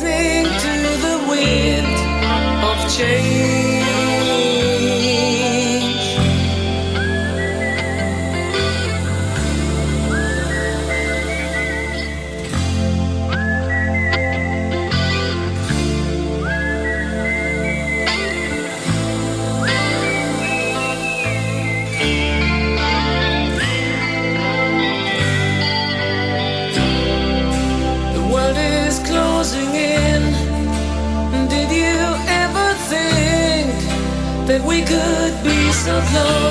Get up what it is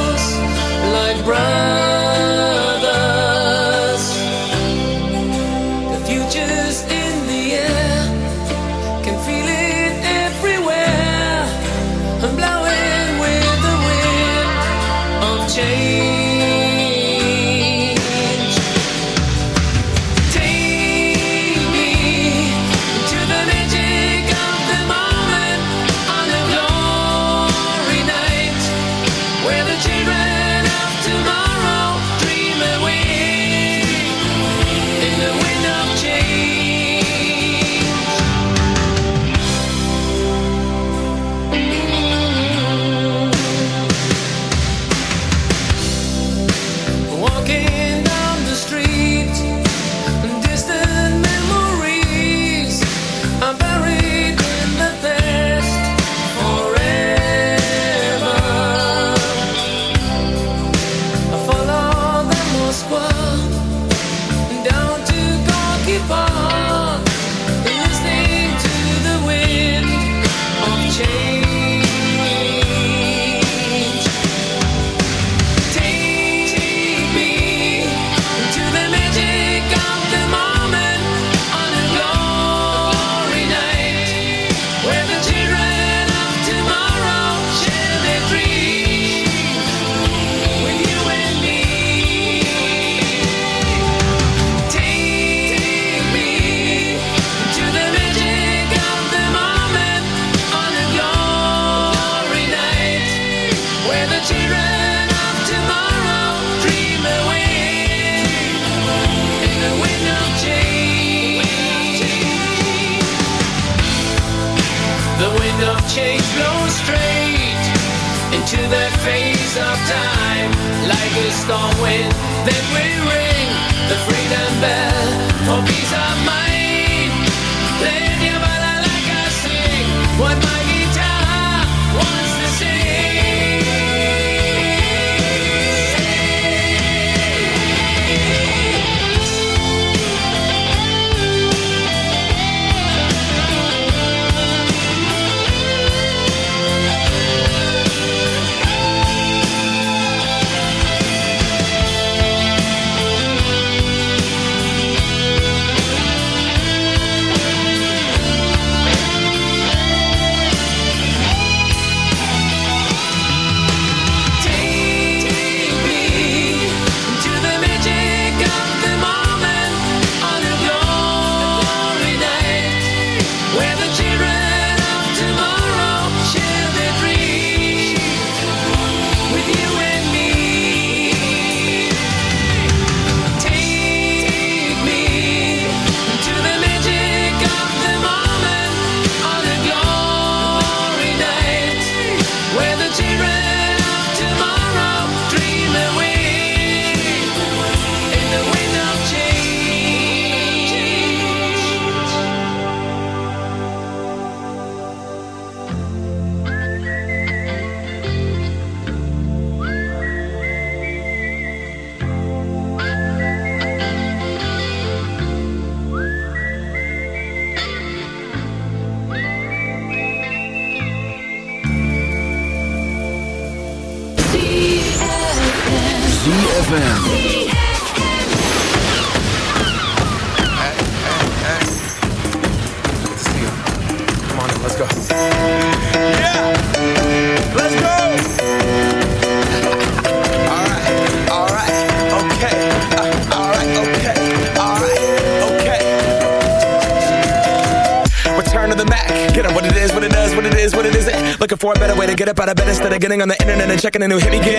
getting on the internet and checking a new hit. Me get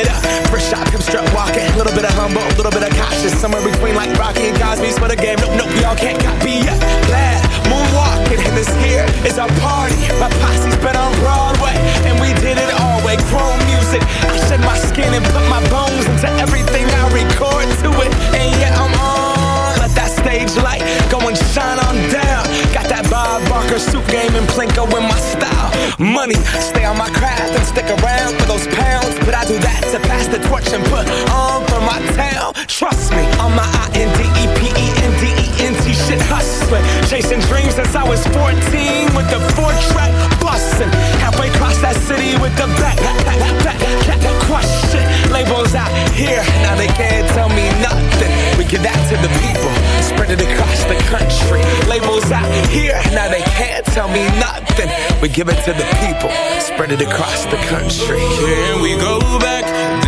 Trust me, on my I-N-D-E-P-E-N-D-E-N-T shit hustling. Chasing dreams since I was 14 with the four track busting. Halfway across that city with the back, back, back, back, shit. Labels out here, now they can't tell me nothing. We give that to the people, spread it across the country. Labels out here, now they can't tell me nothing. We give it to the people, spread it across the country. Can we go back?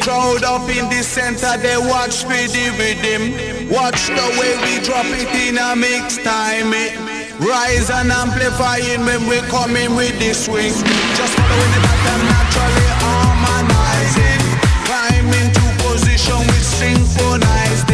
Crowd up in the center, they watch for the rhythm. Watch the way we drop it in a mix time. It eh. rise and amplifying when we coming with the swing. Just following the pattern naturally harmonizing. Climb into position with synchronized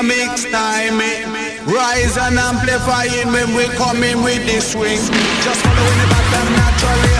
Eh? amplifying when we coming with the swing. Just following the pattern naturally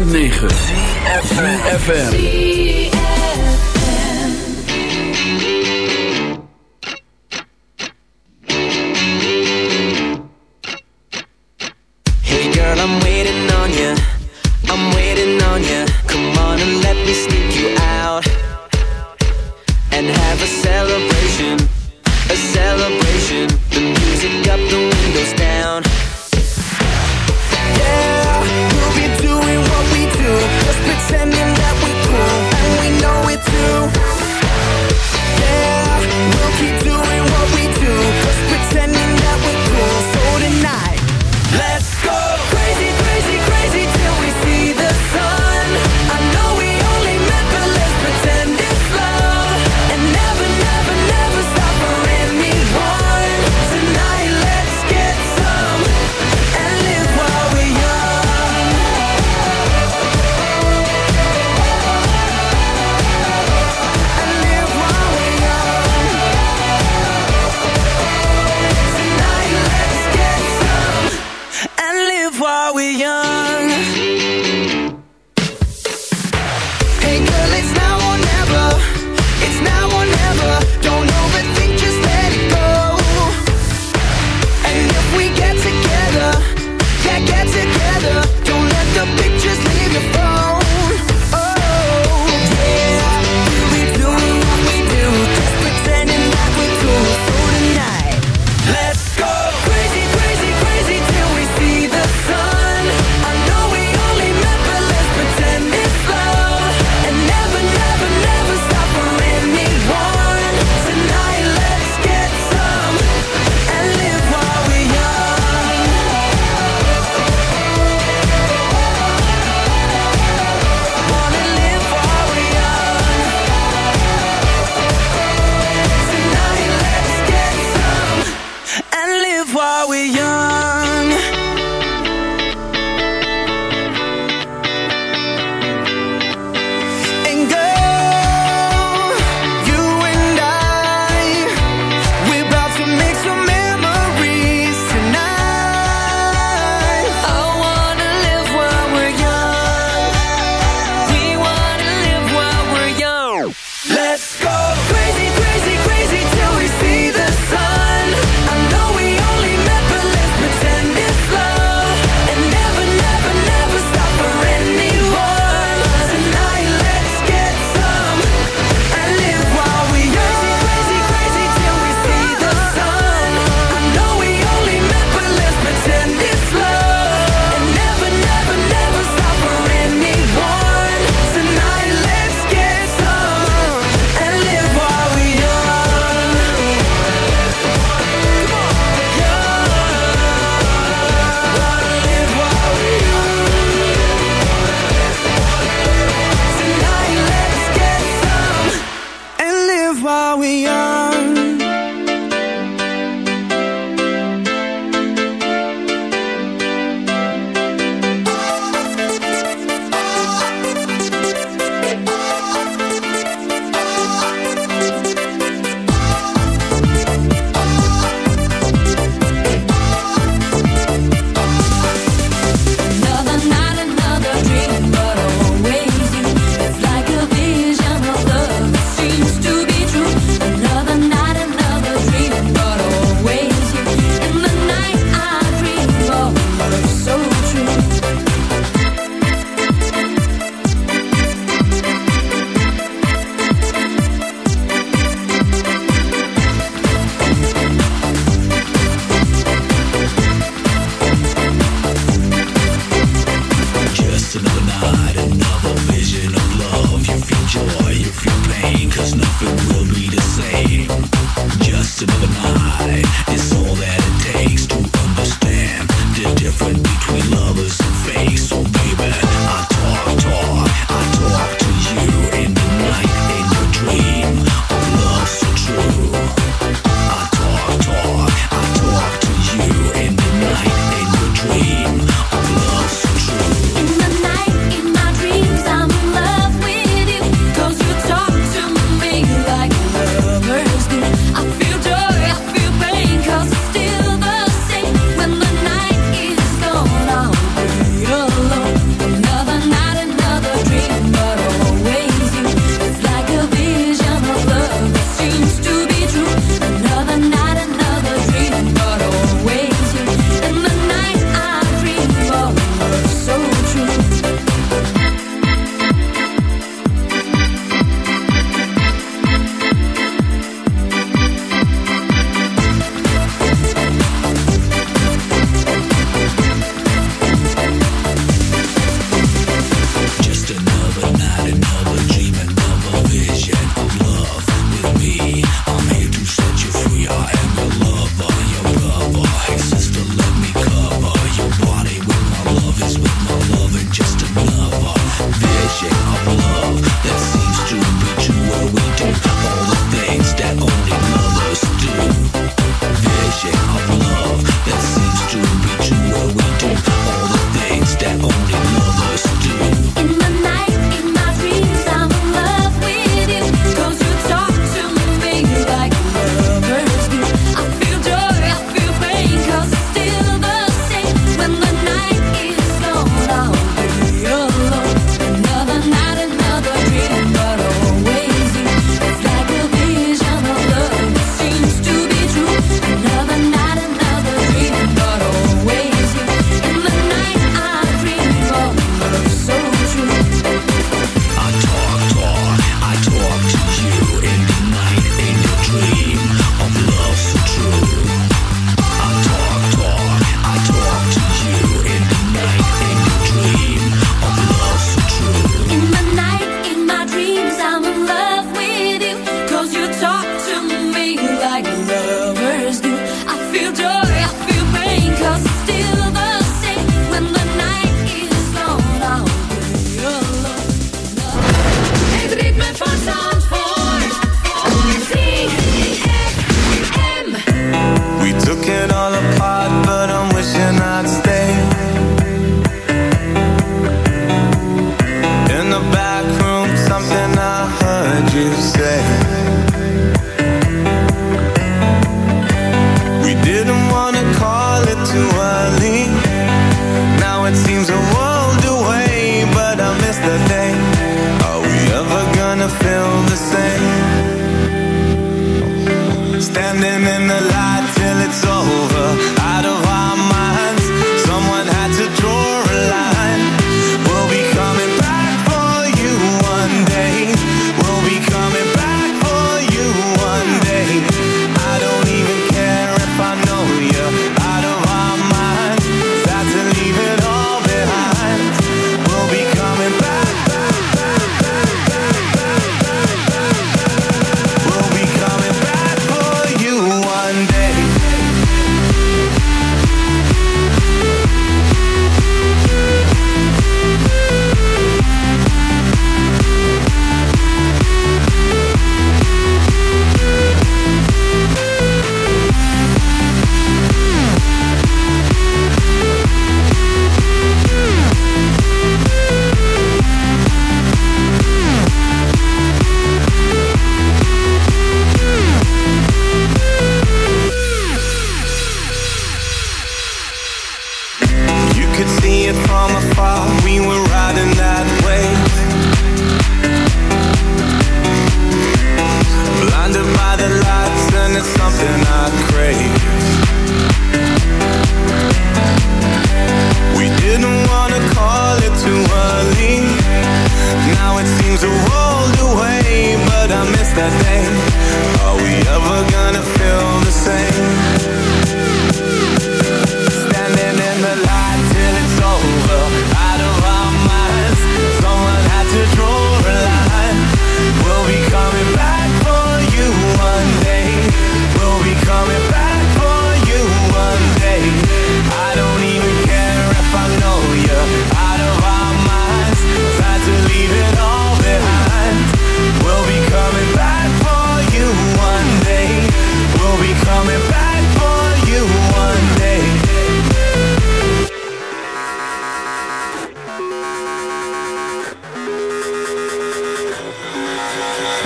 106.9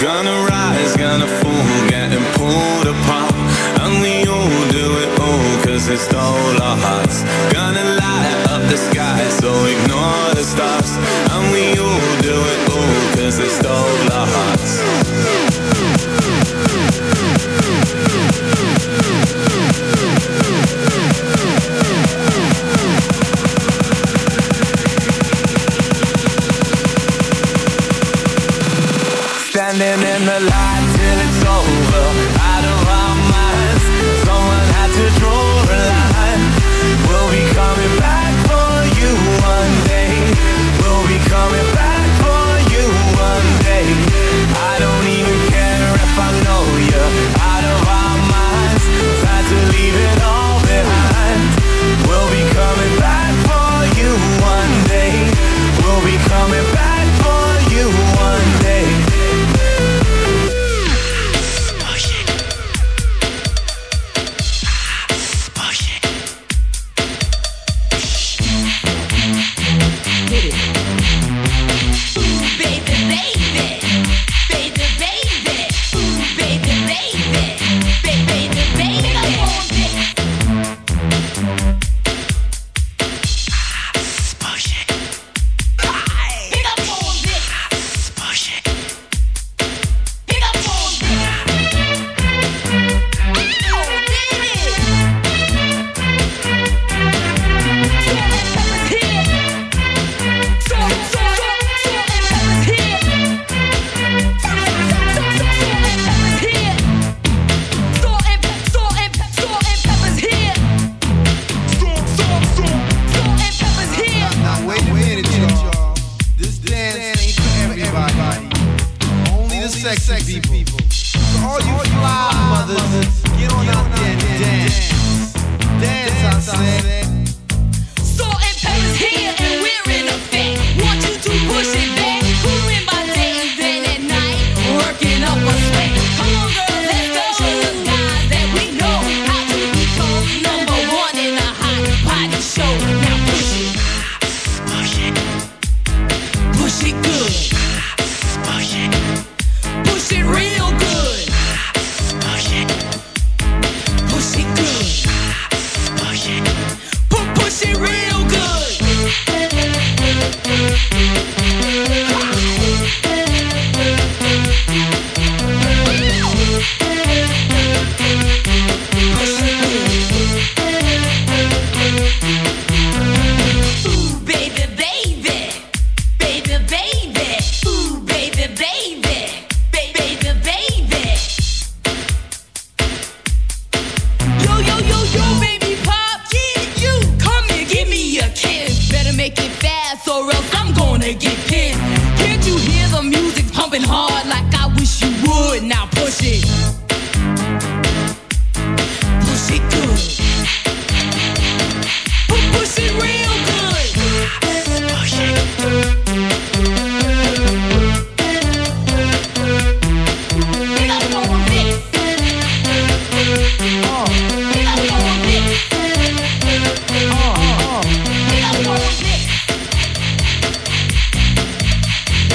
Gonna rise, gonna fall, getting pulled apart. And we all do it all, cause it stole our hearts. Gonna light up the sky, so ignore the stars. And we all do it all, cause it stole our hearts.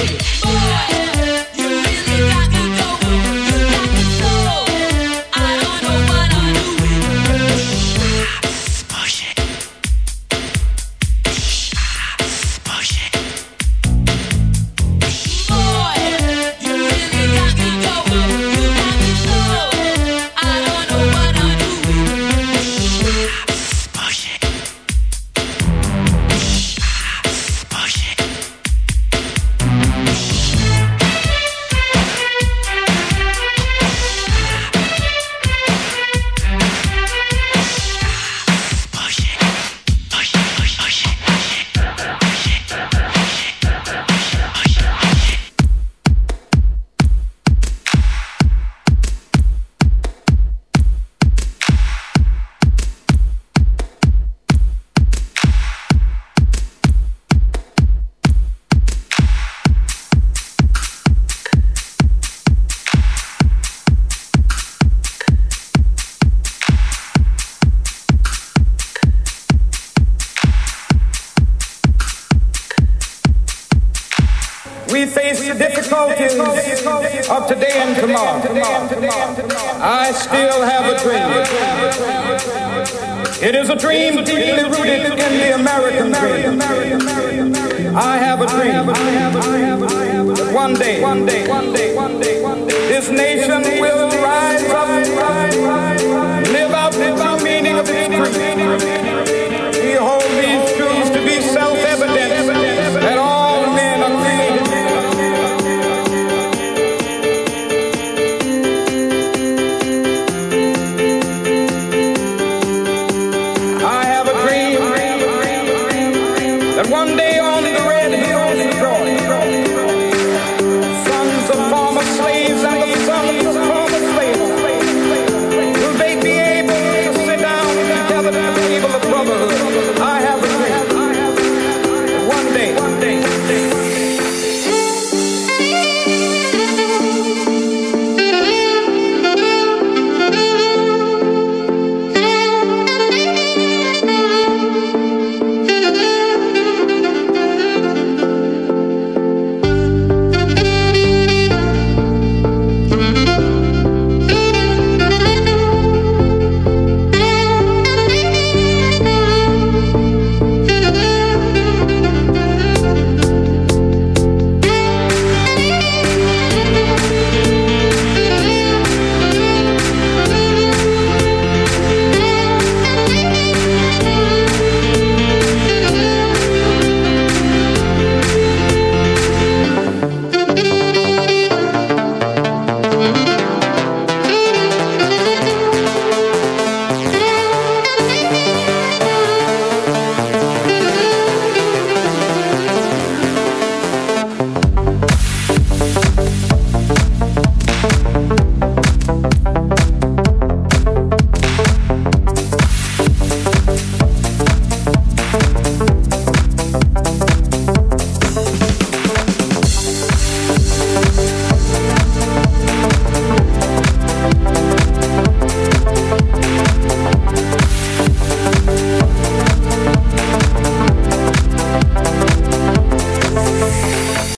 Oh.